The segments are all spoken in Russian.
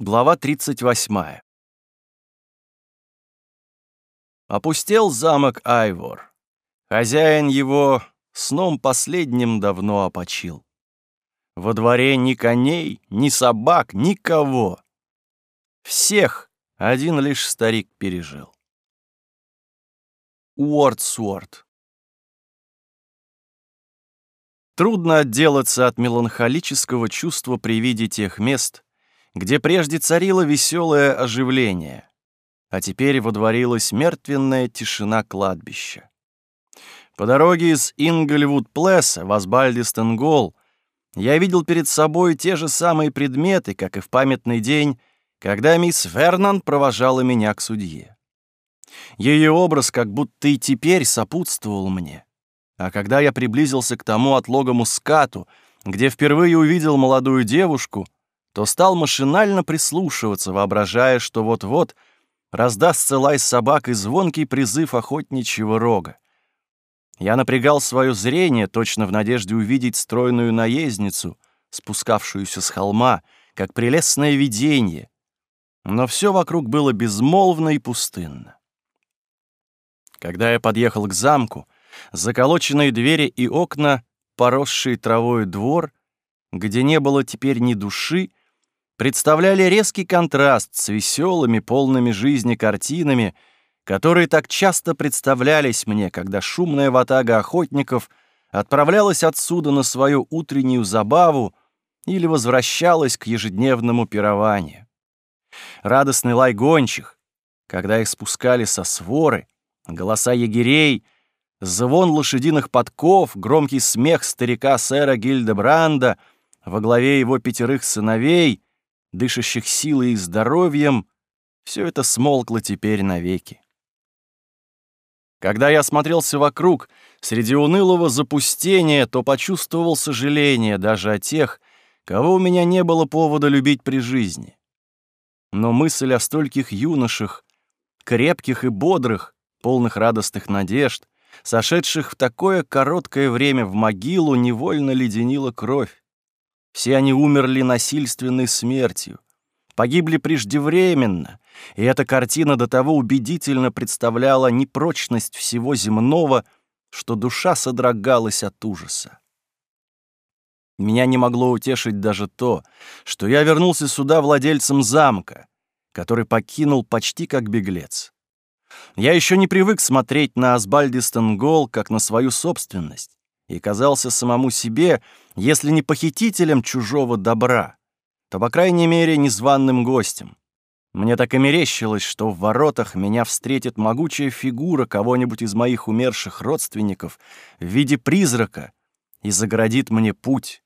Глава 38. Опустел замок Айвор. Хозяин его сном последним давно опочил. Во дворе ни коней, ни собак, никого. Всех один лишь старик пережил. Уордсуорд. Трудно отделаться от меланхолического чувства при виде тех мест, где прежде царило веселое оживление, а теперь водворилась мертвенная тишина кладбища. По дороге из Ингельвуд-Плесса в Асбальдистенгол я видел перед собой те же самые предметы, как и в памятный день, когда мисс Вернан провожала меня к судье. Ее образ как будто и теперь сопутствовал мне. А когда я приблизился к тому отлогому скату, где впервые увидел молодую девушку — то стал машинально прислушиваться, воображая, что вот-вот раздастся лай собак и звонкий призыв охотничьего рога. Я напрягал свое зрение, точно в надежде увидеть стройную наездницу, спускавшуюся с холма, как прелестное видение. Но все вокруг было безмолвно и пустынно. Когда я подъехал к замку, заколоченные двери и окна, поросший травой двор, где не было теперь ни души, представляли резкий контраст с веселыми, полными жизни картинами, которые так часто представлялись мне, когда шумная ватага охотников отправлялась отсюда на свою утреннюю забаву или возвращалась к ежедневному пированию. Радостный лай гончих, когда их спускали со своры, голоса егерей, звон лошадиных подков, громкий смех старика сэра Гильдебранда во главе его пятерых сыновей — дышащих силой и здоровьем, все это смолкло теперь навеки. Когда я смотрелся вокруг, среди унылого запустения, то почувствовал сожаление даже о тех, кого у меня не было повода любить при жизни. Но мысль о стольких юношах, крепких и бодрых, полных радостных надежд, сошедших в такое короткое время в могилу, невольно леденила кровь. Все они умерли насильственной смертью, погибли преждевременно, и эта картина до того убедительно представляла непрочность всего земного, что душа содрогалась от ужаса. Меня не могло утешить даже то, что я вернулся сюда владельцем замка, который покинул почти как беглец. Я еще не привык смотреть на Асбальдистон Гол как на свою собственность, и казался самому себе, если не похитителем чужого добра, то, по крайней мере, незваным гостем. Мне так и мерещилось, что в воротах меня встретит могучая фигура кого-нибудь из моих умерших родственников в виде призрака и загородит мне путь.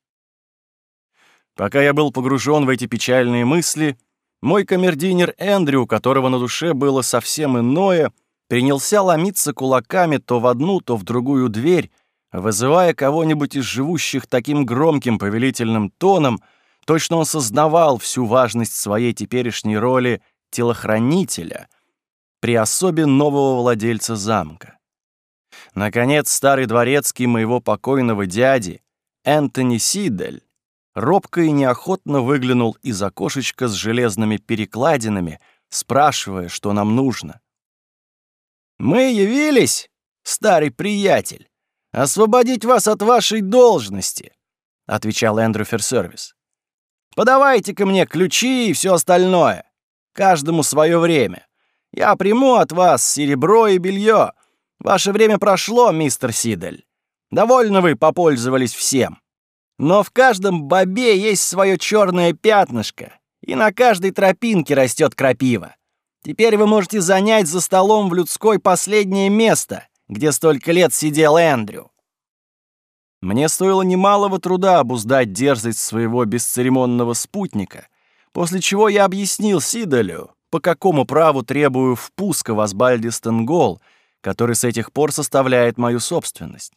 Пока я был погружен в эти печальные мысли, мой камердинер Эндрю, у которого на душе было совсем иное, принялся ломиться кулаками то в одну, то в другую дверь, Вызывая кого-нибудь из живущих таким громким повелительным тоном, точно он сознавал всю важность своей теперешней роли телохранителя при особе нового владельца замка. Наконец, старый дворецкий моего покойного дяди, Энтони Сидель, робко и неохотно выглянул из окошечка с железными перекладинами, спрашивая, что нам нужно. «Мы явились, старый приятель!» освободить вас от вашей должности», — отвечал Эндрю Ферсервис. «Подавайте-ка мне ключи и все остальное. Каждому свое время. Я приму от вас серебро и белье. Ваше время прошло, мистер Сидель. Довольно вы попользовались всем. Но в каждом бобе есть свое черное пятнышко, и на каждой тропинке растет крапива. Теперь вы можете занять за столом в людской последнее место — где столько лет сидел Эндрю. Мне стоило немалого труда обуздать дерзость своего бесцеремонного спутника, после чего я объяснил Сидолю, по какому праву требую впуска в Асбальдистенгол, который с этих пор составляет мою собственность.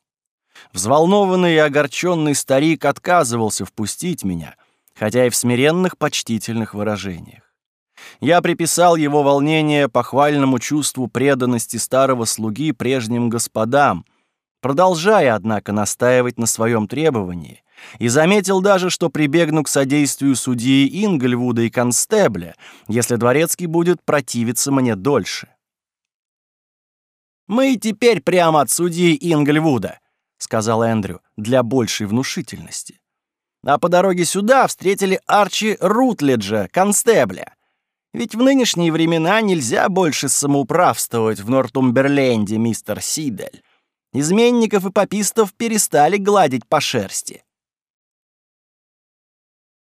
Взволнованный и огорченный старик отказывался впустить меня, хотя и в смиренных почтительных выражениях. Я приписал его волнение похвальному чувству преданности старого слуги прежним господам, продолжая, однако, настаивать на своем требовании, и заметил даже, что прибегну к содействию судьи Ингельвуда и Констебля, если Дворецкий будет противиться мне дольше. «Мы теперь прямо от судьи Ингельвуда», — сказал Эндрю, для большей внушительности. «А по дороге сюда встретили Арчи Рутледжа, Констебля». Ведь в нынешние времена нельзя больше самоуправствовать в Нортумберленде, мистер Сидель. Изменников и попистов перестали гладить по шерсти.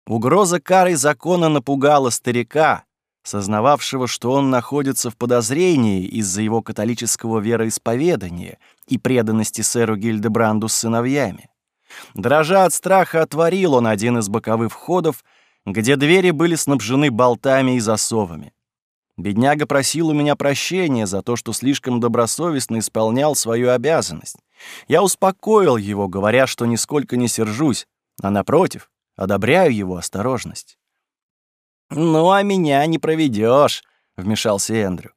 Угроза кары закона напугала старика, сознававшего, что он находится в подозрении из-за его католического вероисповедания и преданности сэру Гильдебранду с сыновьями. Дрожа от страха, отворил он один из боковых входов — где двери были снабжены болтами и засовами. Бедняга просил у меня прощения за то, что слишком добросовестно исполнял свою обязанность. Я успокоил его, говоря, что нисколько не сержусь, а, напротив, одобряю его осторожность. «Ну, а меня не проведешь, вмешался Эндрю.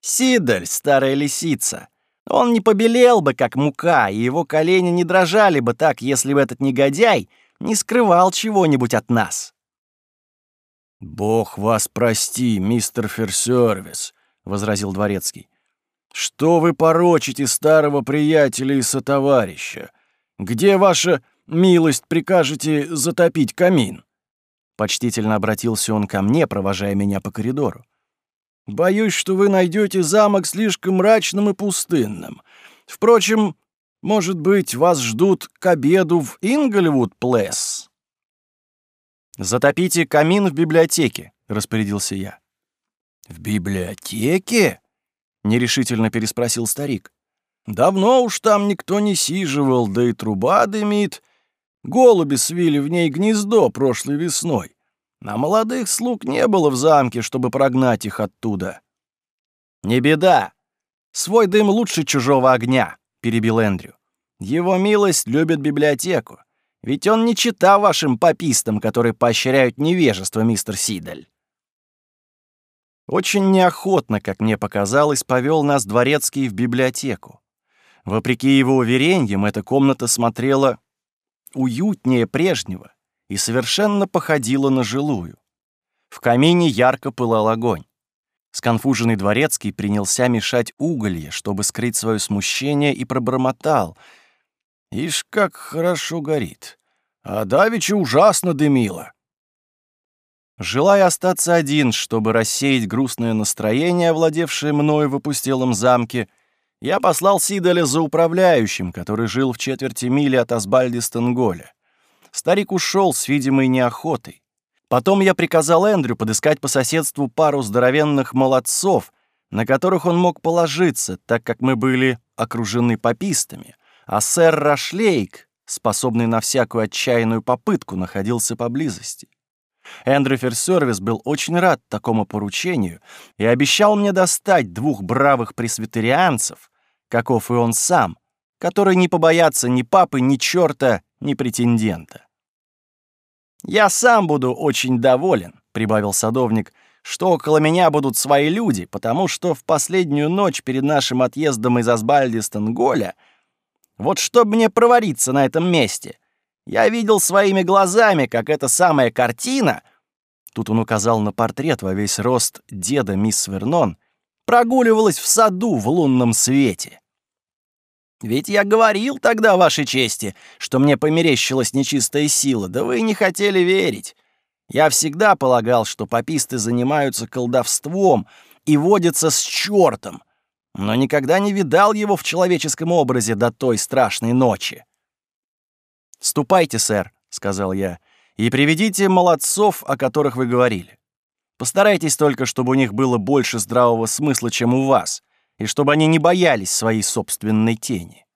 «Сидаль, старая лисица, он не побелел бы, как мука, и его колени не дрожали бы так, если бы этот негодяй не скрывал чего-нибудь от нас». «Бог вас прости, мистер Ферсервис», — возразил Дворецкий. «Что вы порочите старого приятеля и сотоварища? Где ваша милость прикажете затопить камин?» Почтительно обратился он ко мне, провожая меня по коридору. «Боюсь, что вы найдете замок слишком мрачным и пустынным. Впрочем, может быть, вас ждут к обеду в Инглевуд-Плесс?» «Затопите камин в библиотеке», — распорядился я. «В библиотеке?» — нерешительно переспросил старик. «Давно уж там никто не сиживал, да и труба дымит. Голуби свили в ней гнездо прошлой весной. На молодых слуг не было в замке, чтобы прогнать их оттуда». «Не беда. Свой дым лучше чужого огня», — перебил Эндрю. «Его милость любит библиотеку. Ведь он не чита вашим попистам, которые поощряют невежество, мистер Сидель. Очень неохотно, как мне показалось, повел нас дворецкий в библиотеку. Вопреки его уверениям, эта комната смотрела уютнее прежнего и совершенно походила на жилую. В камине ярко пылал огонь. Сконфуженный дворецкий принялся мешать уголье, чтобы скрыть свое смущение, и пробормотал — Ишь, как хорошо горит. А давеча ужасно дымило. Желая остаться один, чтобы рассеять грустное настроение, овладевшее мною в опустелом замке, я послал Сидаля за управляющим, который жил в четверти мили от Асбальди Стенголя. Старик ушел с видимой неохотой. Потом я приказал Эндрю подыскать по соседству пару здоровенных молодцов, на которых он мог положиться, так как мы были окружены попистами — а сэр Рашлейк, способный на всякую отчаянную попытку, находился поблизости. Эндрю Ферсервис был очень рад такому поручению и обещал мне достать двух бравых пресвитерианцев, каков и он сам, которые не побоятся ни папы, ни черта, ни претендента. «Я сам буду очень доволен», — прибавил садовник, «что около меня будут свои люди, потому что в последнюю ночь перед нашим отъездом из Асбальдистенголя — вот чтобы мне провариться на этом месте. Я видел своими глазами, как эта самая картина...» Тут он указал на портрет во весь рост деда мисс Вернон, прогуливалась в саду в лунном свете. «Ведь я говорил тогда, вашей чести, что мне померещилась нечистая сила, да вы не хотели верить. Я всегда полагал, что пописты занимаются колдовством и водятся с чёртом но никогда не видал его в человеческом образе до той страшной ночи. «Ступайте, сэр», — сказал я, — «и приведите молодцов, о которых вы говорили. Постарайтесь только, чтобы у них было больше здравого смысла, чем у вас, и чтобы они не боялись своей собственной тени».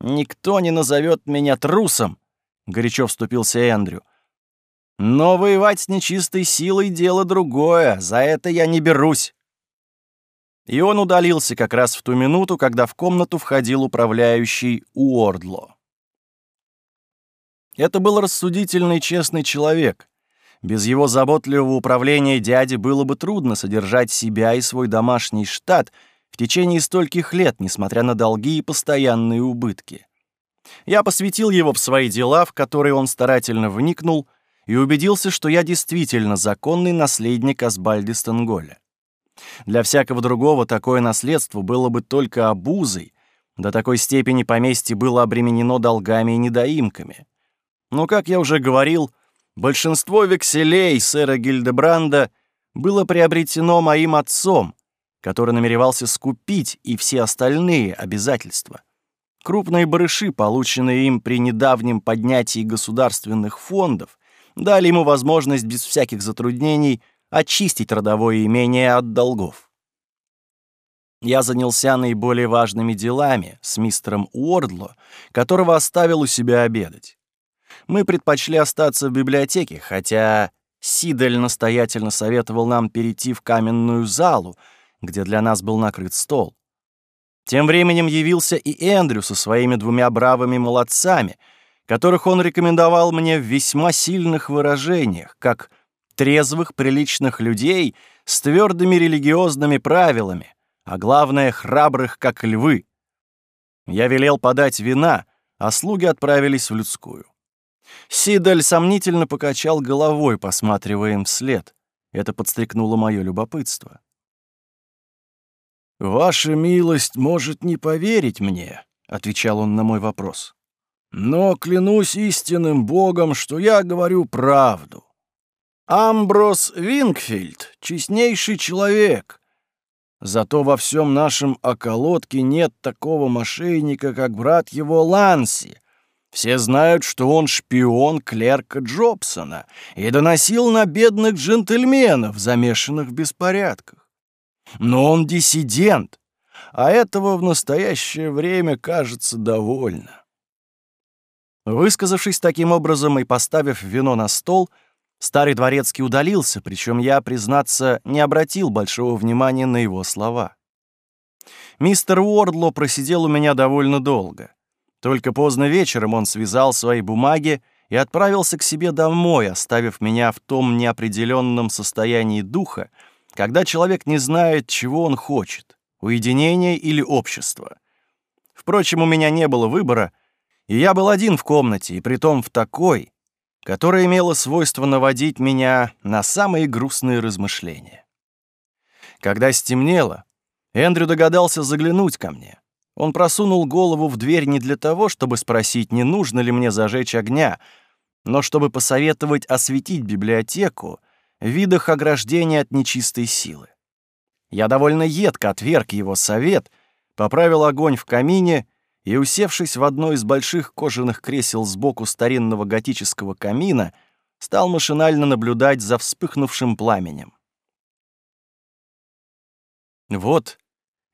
«Никто не назовет меня трусом», — горячо вступился Эндрю. «Но воевать с нечистой силой — дело другое, за это я не берусь. И он удалился как раз в ту минуту, когда в комнату входил управляющий Уордло. Это был рассудительный, честный человек. Без его заботливого управления дяде было бы трудно содержать себя и свой домашний штат в течение стольких лет, несмотря на долги и постоянные убытки. Я посвятил его в свои дела, в которые он старательно вникнул, и убедился, что я действительно законный наследник Асбальди Стенголя. Для всякого другого такое наследство было бы только обузой, до такой степени поместье было обременено долгами и недоимками. Но, как я уже говорил, большинство векселей сэра Гильдебранда было приобретено моим отцом, который намеревался скупить и все остальные обязательства. Крупные барыши, полученные им при недавнем поднятии государственных фондов, дали ему возможность без всяких затруднений очистить родовое имение от долгов. Я занялся наиболее важными делами с мистером Уордло, которого оставил у себя обедать. Мы предпочли остаться в библиотеке, хотя Сидель настоятельно советовал нам перейти в каменную залу, где для нас был накрыт стол. Тем временем явился и Эндрю со своими двумя бравыми молодцами, которых он рекомендовал мне в весьма сильных выражениях, как «вы» трезвых, приличных людей с твердыми религиозными правилами, а главное, храбрых, как львы. Я велел подать вина, а слуги отправились в людскую. Сидаль сомнительно покачал головой, посматривая им вслед. Это подстрекнуло мое любопытство. «Ваша милость может не поверить мне», — отвечал он на мой вопрос. «Но клянусь истинным Богом, что я говорю правду. Амброс Вингфильд — честнейший человек. Зато во всем нашем околотке нет такого мошенника, как брат его Ланси. Все знают, что он шпион клерка Джобсона и доносил на бедных джентльменов, замешанных в беспорядках. Но он диссидент, а этого в настоящее время кажется довольно. Высказавшись таким образом и поставив вино на стол — Старый дворецкий удалился, причем я, признаться, не обратил большого внимания на его слова. Мистер Уордло просидел у меня довольно долго. Только поздно вечером он связал свои бумаги и отправился к себе домой, оставив меня в том неопределенном состоянии духа, когда человек не знает, чего он хочет — уединение или общество. Впрочем, у меня не было выбора, и я был один в комнате, и притом в такой, которая имела свойство наводить меня на самые грустные размышления. Когда стемнело, Эндрю догадался заглянуть ко мне. Он просунул голову в дверь не для того, чтобы спросить, не нужно ли мне зажечь огня, но чтобы посоветовать осветить библиотеку в видах ограждения от нечистой силы. Я довольно едко отверг его совет, поправил огонь в камине и, усевшись в одно из больших кожаных кресел сбоку старинного готического камина, стал машинально наблюдать за вспыхнувшим пламенем. «Вот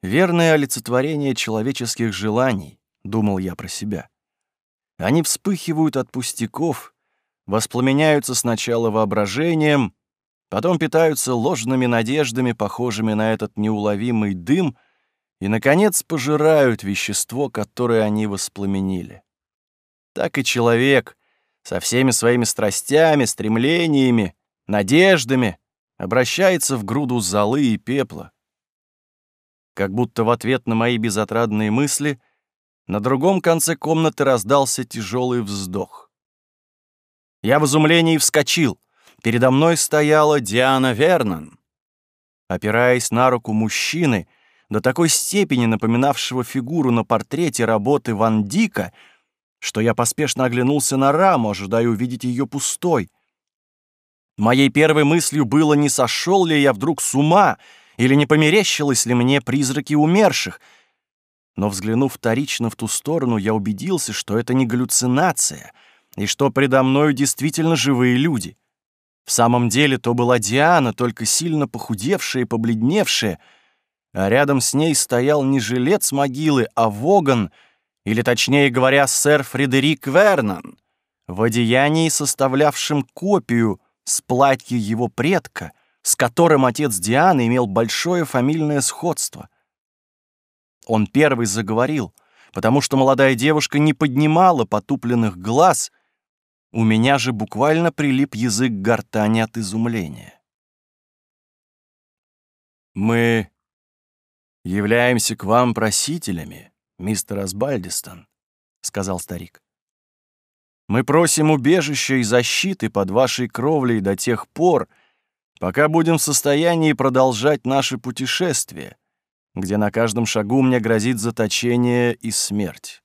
верное олицетворение человеческих желаний», — думал я про себя. «Они вспыхивают от пустяков, воспламеняются сначала воображением, потом питаются ложными надеждами, похожими на этот неуловимый дым — и, наконец, пожирают вещество, которое они воспламенили. Так и человек со всеми своими страстями, стремлениями, надеждами обращается в груду золы и пепла. Как будто в ответ на мои безотрадные мысли на другом конце комнаты раздался тяжелый вздох. Я в изумлении вскочил. Передо мной стояла Диана Вернон. Опираясь на руку мужчины — до такой степени напоминавшего фигуру на портрете работы Ван Дика, что я поспешно оглянулся на раму, ожидая увидеть ее пустой. Моей первой мыслью было, не сошел ли я вдруг с ума, или не померещилось ли мне призраки умерших. Но взглянув вторично в ту сторону, я убедился, что это не галлюцинация, и что предо мною действительно живые люди. В самом деле то была Диана, только сильно похудевшая и побледневшая — а рядом с ней стоял не жилец могилы, а Воган, или, точнее говоря, сэр Фредерик Вернон, в одеянии, составлявшем копию с платья его предка, с которым отец Дианы имел большое фамильное сходство. Он первый заговорил, потому что молодая девушка не поднимала потупленных глаз, у меня же буквально прилип язык гортани от изумления. «Мы «Являемся к вам просителями, мистер Асбальдистон», — сказал старик. «Мы просим убежища и защиты под вашей кровлей до тех пор, пока будем в состоянии продолжать наше путешествие, где на каждом шагу мне грозит заточение и смерть».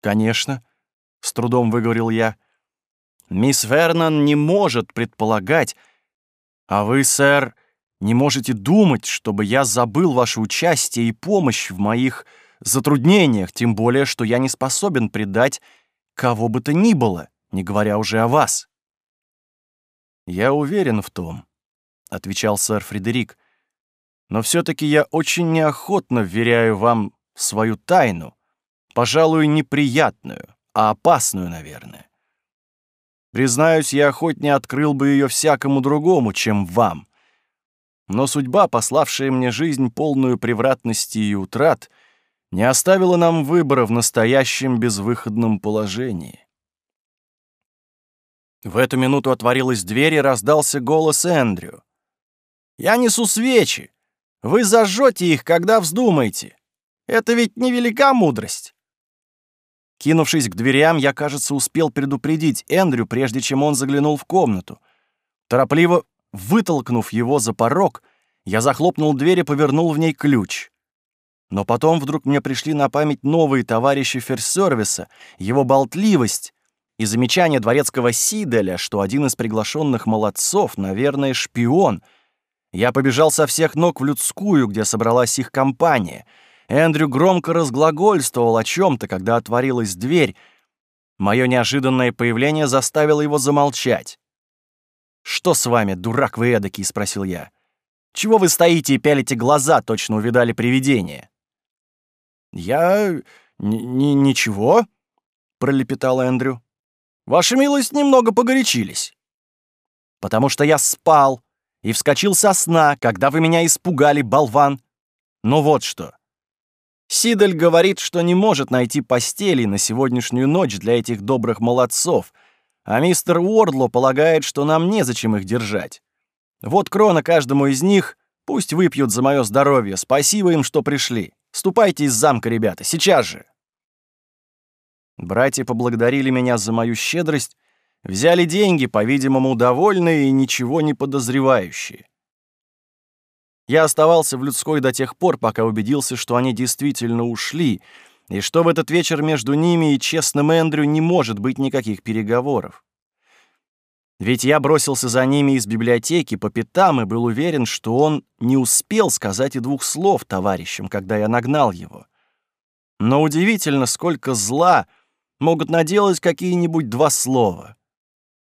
«Конечно», — с трудом выговорил я, — «мисс Вернон не может предполагать, а вы, сэр, — не можете думать, чтобы я забыл ваше участие и помощь в моих затруднениях, тем более, что я не способен предать кого бы то ни было, не говоря уже о вас». «Я уверен в том», — отвечал сэр Фредерик, «но все-таки я очень неохотно вверяю вам в свою тайну, пожалуй, неприятную, а опасную, наверное. Признаюсь, я охотнее открыл бы ее всякому другому, чем вам» но судьба, пославшая мне жизнь полную превратности и утрат, не оставила нам выбора в настоящем безвыходном положении. В эту минуту отворилась дверь и раздался голос Эндрю. «Я несу свечи! Вы зажжете их, когда вздумаете! Это ведь невелика мудрость!» Кинувшись к дверям, я, кажется, успел предупредить Эндрю, прежде чем он заглянул в комнату. Торопливо Вытолкнув его за порог, я захлопнул дверь и повернул в ней ключ. Но потом вдруг мне пришли на память новые товарищи ферсервиса, его болтливость и замечание дворецкого Сиделя, что один из приглашенных молодцов, наверное, шпион. Я побежал со всех ног в людскую, где собралась их компания. Эндрю громко разглагольствовал о чем-то, когда отворилась дверь. Мое неожиданное появление заставило его замолчать. «Что с вами, дурак вы эдакий?» — спросил я. «Чего вы стоите и пялите глаза, точно увидали привидение?» «Я... Н ничего», — пролепетал Эндрю. «Ваша милость немного погорячились». «Потому что я спал и вскочил со сна, когда вы меня испугали, болван. Ну вот что. Сидель говорит, что не может найти постели на сегодняшнюю ночь для этих добрых молодцов — а мистер Уордло полагает, что нам незачем их держать. Вот крона каждому из них, пусть выпьют за мое здоровье, спасибо им, что пришли. Ступайте из замка, ребята, сейчас же!» Братья поблагодарили меня за мою щедрость, взяли деньги, по-видимому, довольные и ничего не подозревающие. Я оставался в людской до тех пор, пока убедился, что они действительно ушли — и что в этот вечер между ними и честным Эндрю не может быть никаких переговоров. Ведь я бросился за ними из библиотеки по пятам и был уверен, что он не успел сказать и двух слов товарищам, когда я нагнал его. Но удивительно, сколько зла могут наделать какие-нибудь два слова.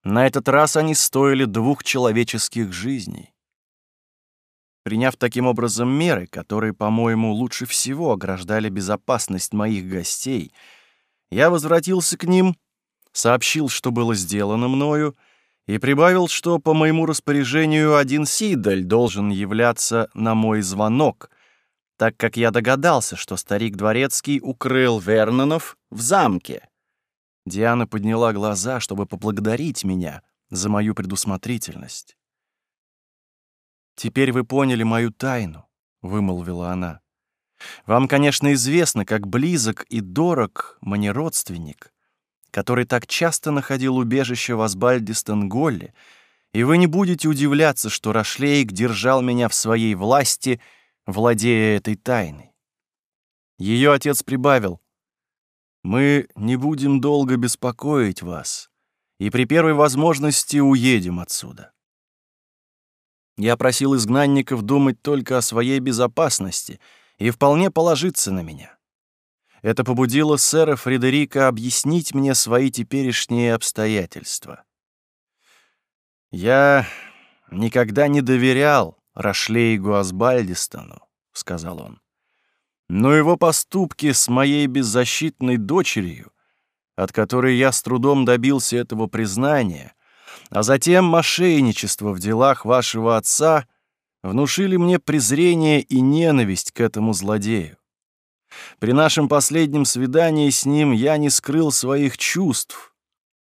На этот раз они стоили двух человеческих жизней приняв таким образом меры, которые, по-моему, лучше всего ограждали безопасность моих гостей, я возвратился к ним, сообщил, что было сделано мною, и прибавил, что по моему распоряжению один Сидаль должен являться на мой звонок, так как я догадался, что старик Дворецкий укрыл Вернонов в замке. Диана подняла глаза, чтобы поблагодарить меня за мою предусмотрительность. «Теперь вы поняли мою тайну», — вымолвила она. «Вам, конечно, известно, как близок и дорог мне родственник, который так часто находил убежище в Асбальде-Стенголле, и вы не будете удивляться, что Рашлейк держал меня в своей власти, владея этой тайной». Ее отец прибавил, «Мы не будем долго беспокоить вас, и при первой возможности уедем отсюда». Я просил изгнанников думать только о своей безопасности и вполне положиться на меня. Это побудило сэра Фредерика объяснить мне свои теперешние обстоятельства. «Я никогда не доверял Рашлейгу Асбальдистону», — сказал он. «Но его поступки с моей беззащитной дочерью, от которой я с трудом добился этого признания, а затем мошенничество в делах вашего отца внушили мне презрение и ненависть к этому злодею. При нашем последнем свидании с ним я не скрыл своих чувств,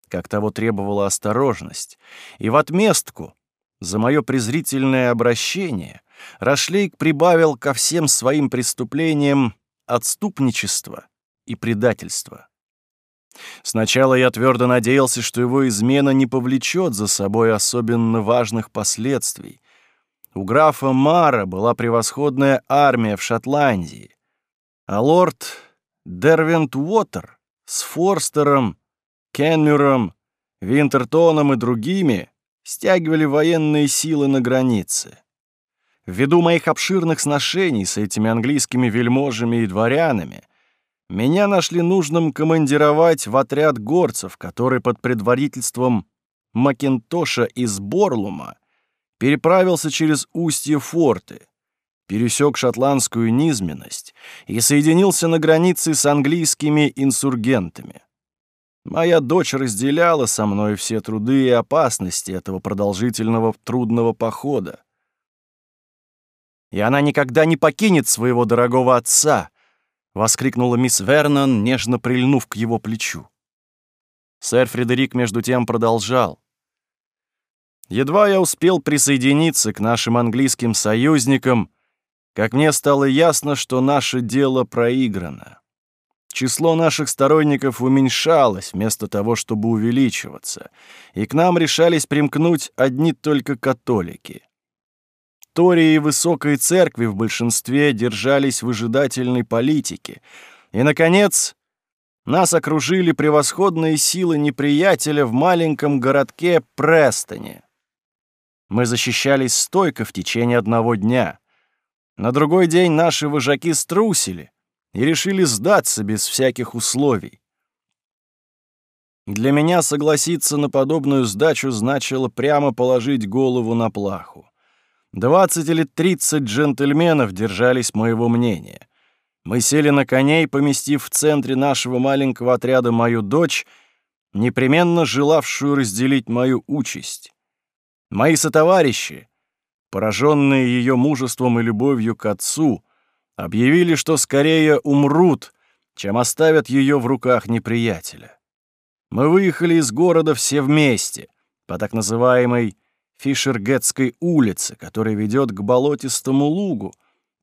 как того требовала осторожность, и в отместку за мое презрительное обращение Рашлейк прибавил ко всем своим преступлениям отступничество и предательство. Сначала я твердо надеялся, что его измена не повлечет за собой особенно важных последствий. У графа Мара была превосходная армия в Шотландии, а лорд Дервент Уотер с Форстером, Кенмюром, Винтертоном и другими стягивали военные силы на границе. Ввиду моих обширных сношений с этими английскими вельможами и дворянами — меня нашли нужным командировать в отряд горцев, который под предварительством Макинтоша из Борлума переправился через устье форты, пересек шотландскую низменность и соединился на границе с английскими инсургентами. Моя дочь разделяла со мной все труды и опасности этого продолжительного трудного похода. И она никогда не покинет своего дорогого отца, — воскликнула мисс Вернон, нежно прильнув к его плечу. Сэр Фредерик между тем продолжал. «Едва я успел присоединиться к нашим английским союзникам, как мне стало ясно, что наше дело проиграно. Число наших сторонников уменьшалось вместо того, чтобы увеличиваться, и к нам решались примкнуть одни только католики истории высокой церкви в большинстве держались выжидательной политике, И, наконец, нас окружили превосходные силы неприятеля в маленьком городке Престоне. Мы защищались стойко в течение одного дня. На другой день наши вожаки струсили и решили сдаться без всяких условий. Для меня согласиться на подобную сдачу значило прямо положить голову на плаху. 20 или 30 джентльменов держались моего мнения. Мы сели на коней, поместив в центре нашего маленького отряда мою дочь, непременно желавшую разделить мою участь. Мои сотоварищи, пораженные ее мужеством и любовью к отцу, объявили, что скорее умрут, чем оставят ее в руках неприятеля. Мы выехали из города все вместе, по так называемой Фишергетской улице, которая ведет к болотистому лугу,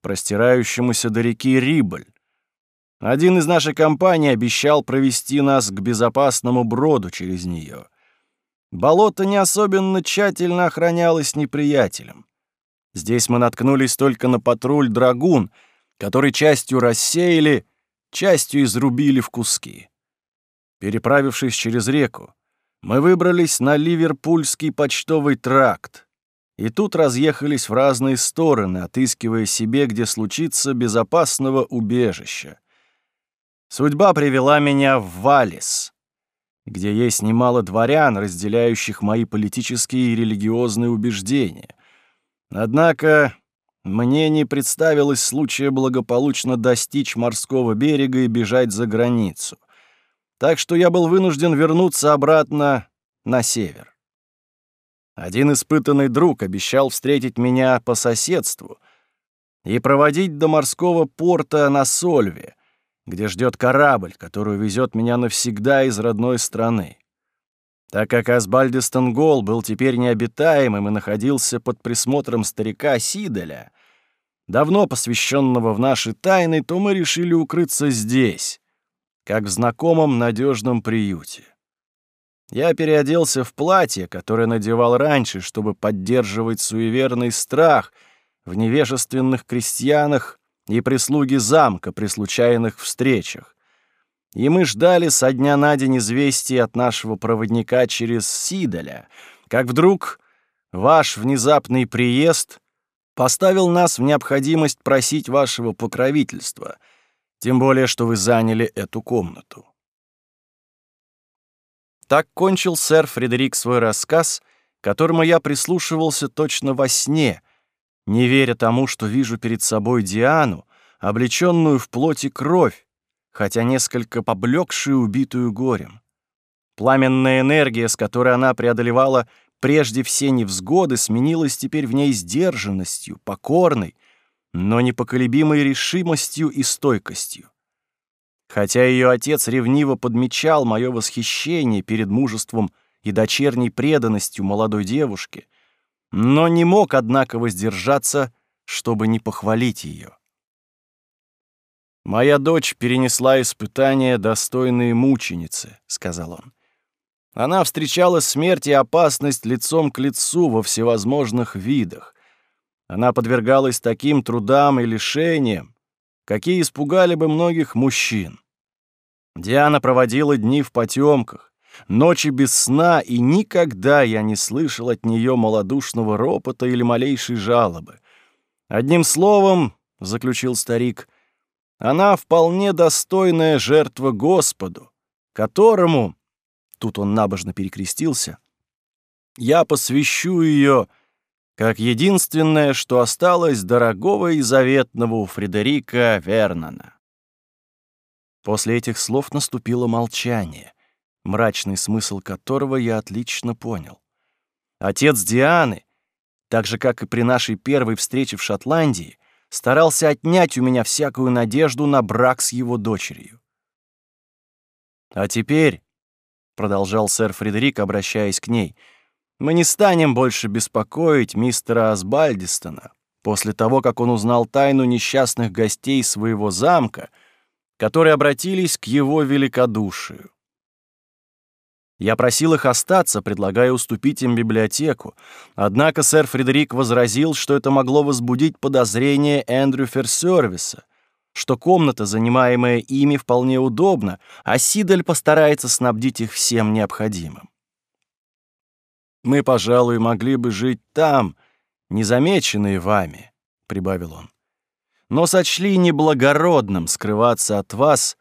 простирающемуся до реки Рибль. Один из нашей компаний обещал провести нас к безопасному броду через нее. Болото не особенно тщательно охранялось неприятелем. Здесь мы наткнулись только на патруль «Драгун», который частью рассеяли, частью изрубили в куски. Переправившись через реку, мы выбрались на Ливерпульский почтовый тракт, и тут разъехались в разные стороны, отыскивая себе, где случится, безопасного убежища. Судьба привела меня в Валис, где есть немало дворян, разделяющих мои политические и религиозные убеждения. Однако мне не представилось случая благополучно достичь морского берега и бежать за границу так что я был вынужден вернуться обратно на север. Один испытанный друг обещал встретить меня по соседству и проводить до морского порта на Сольве, где ждет корабль, который везет меня навсегда из родной страны. Так как Асбальдестенгол был теперь необитаемым и находился под присмотром старика Сиделя, давно посвященного в наши тайны, то мы решили укрыться здесь, как в знакомом надежном приюте. Я переоделся в платье, которое надевал раньше, чтобы поддерживать суеверный страх в невежественных крестьянах и прислуге замка при случайных встречах. И мы ждали со дня на день известий от нашего проводника через Сидоля, как вдруг ваш внезапный приезд поставил нас в необходимость просить вашего покровительства — тем более, что вы заняли эту комнату. Так кончил сэр Фредерик свой рассказ, которому я прислушивался точно во сне, не веря тому, что вижу перед собой Диану, облеченную в плоти кровь, хотя несколько поблекшую убитую горем. Пламенная энергия, с которой она преодолевала прежде все невзгоды, сменилась теперь в ней сдержанностью, покорной, но непоколебимой решимостью и стойкостью. Хотя ее отец ревниво подмечал мое восхищение перед мужеством и дочерней преданностью молодой девушки, но не мог, однако, воздержаться, чтобы не похвалить ее. «Моя дочь перенесла испытания, достойные мученицы», — сказал он. «Она встречала смерть и опасность лицом к лицу во всевозможных видах. Она подвергалась таким трудам и лишениям, какие испугали бы многих мужчин. Диана проводила дни в потемках, ночи без сна, и никогда я не слышал от нее малодушного ропота или малейшей жалобы. «Одним словом», — заключил старик, — «она вполне достойная жертва Господу, которому...» Тут он набожно перекрестился. «Я посвящу ее...» как единственное, что осталось дорогого и заветного у Фредерика Вернона. После этих слов наступило молчание, мрачный смысл которого я отлично понял. Отец Дианы, так же, как и при нашей первой встрече в Шотландии, старался отнять у меня всякую надежду на брак с его дочерью. «А теперь», — продолжал сэр Фредерик, обращаясь к ней, — мы не станем больше беспокоить мистера Асбальдистона после того, как он узнал тайну несчастных гостей своего замка, которые обратились к его великодушию. Я просил их остаться, предлагая уступить им библиотеку, однако сэр Фредерик возразил, что это могло возбудить подозрение Эндрю Ферсервиса — что комната, занимаемая ими, вполне удобна, а Сидель постарается снабдить их всем необходимым. Мы, пожалуй, могли бы жить там, незамеченные вами, — прибавил он. Но сочли неблагородным скрываться от вас,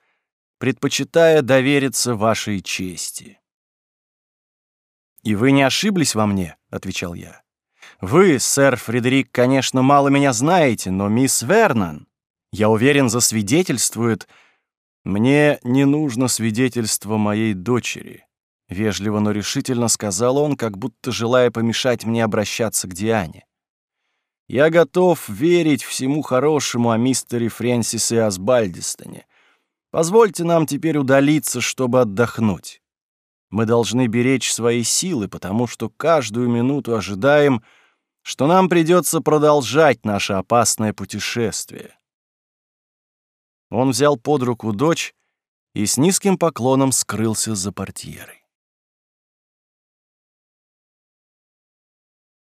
предпочитая довериться вашей чести. «И вы не ошиблись во мне», — отвечал я. «Вы, сэр Фредерик, конечно, мало меня знаете, но мисс Вернон, я уверен, засвидетельствует...» «Мне не нужно свидетельство моей дочери», Вежливо, но решительно сказал он, как будто желая помешать мне обращаться к Диане. «Я готов верить всему хорошему о мистере Фрэнсисе Асбальдистоне. Позвольте нам теперь удалиться, чтобы отдохнуть. Мы должны беречь свои силы, потому что каждую минуту ожидаем, что нам придется продолжать наше опасное путешествие». Он взял под руку дочь и с низким поклоном скрылся за портьерой.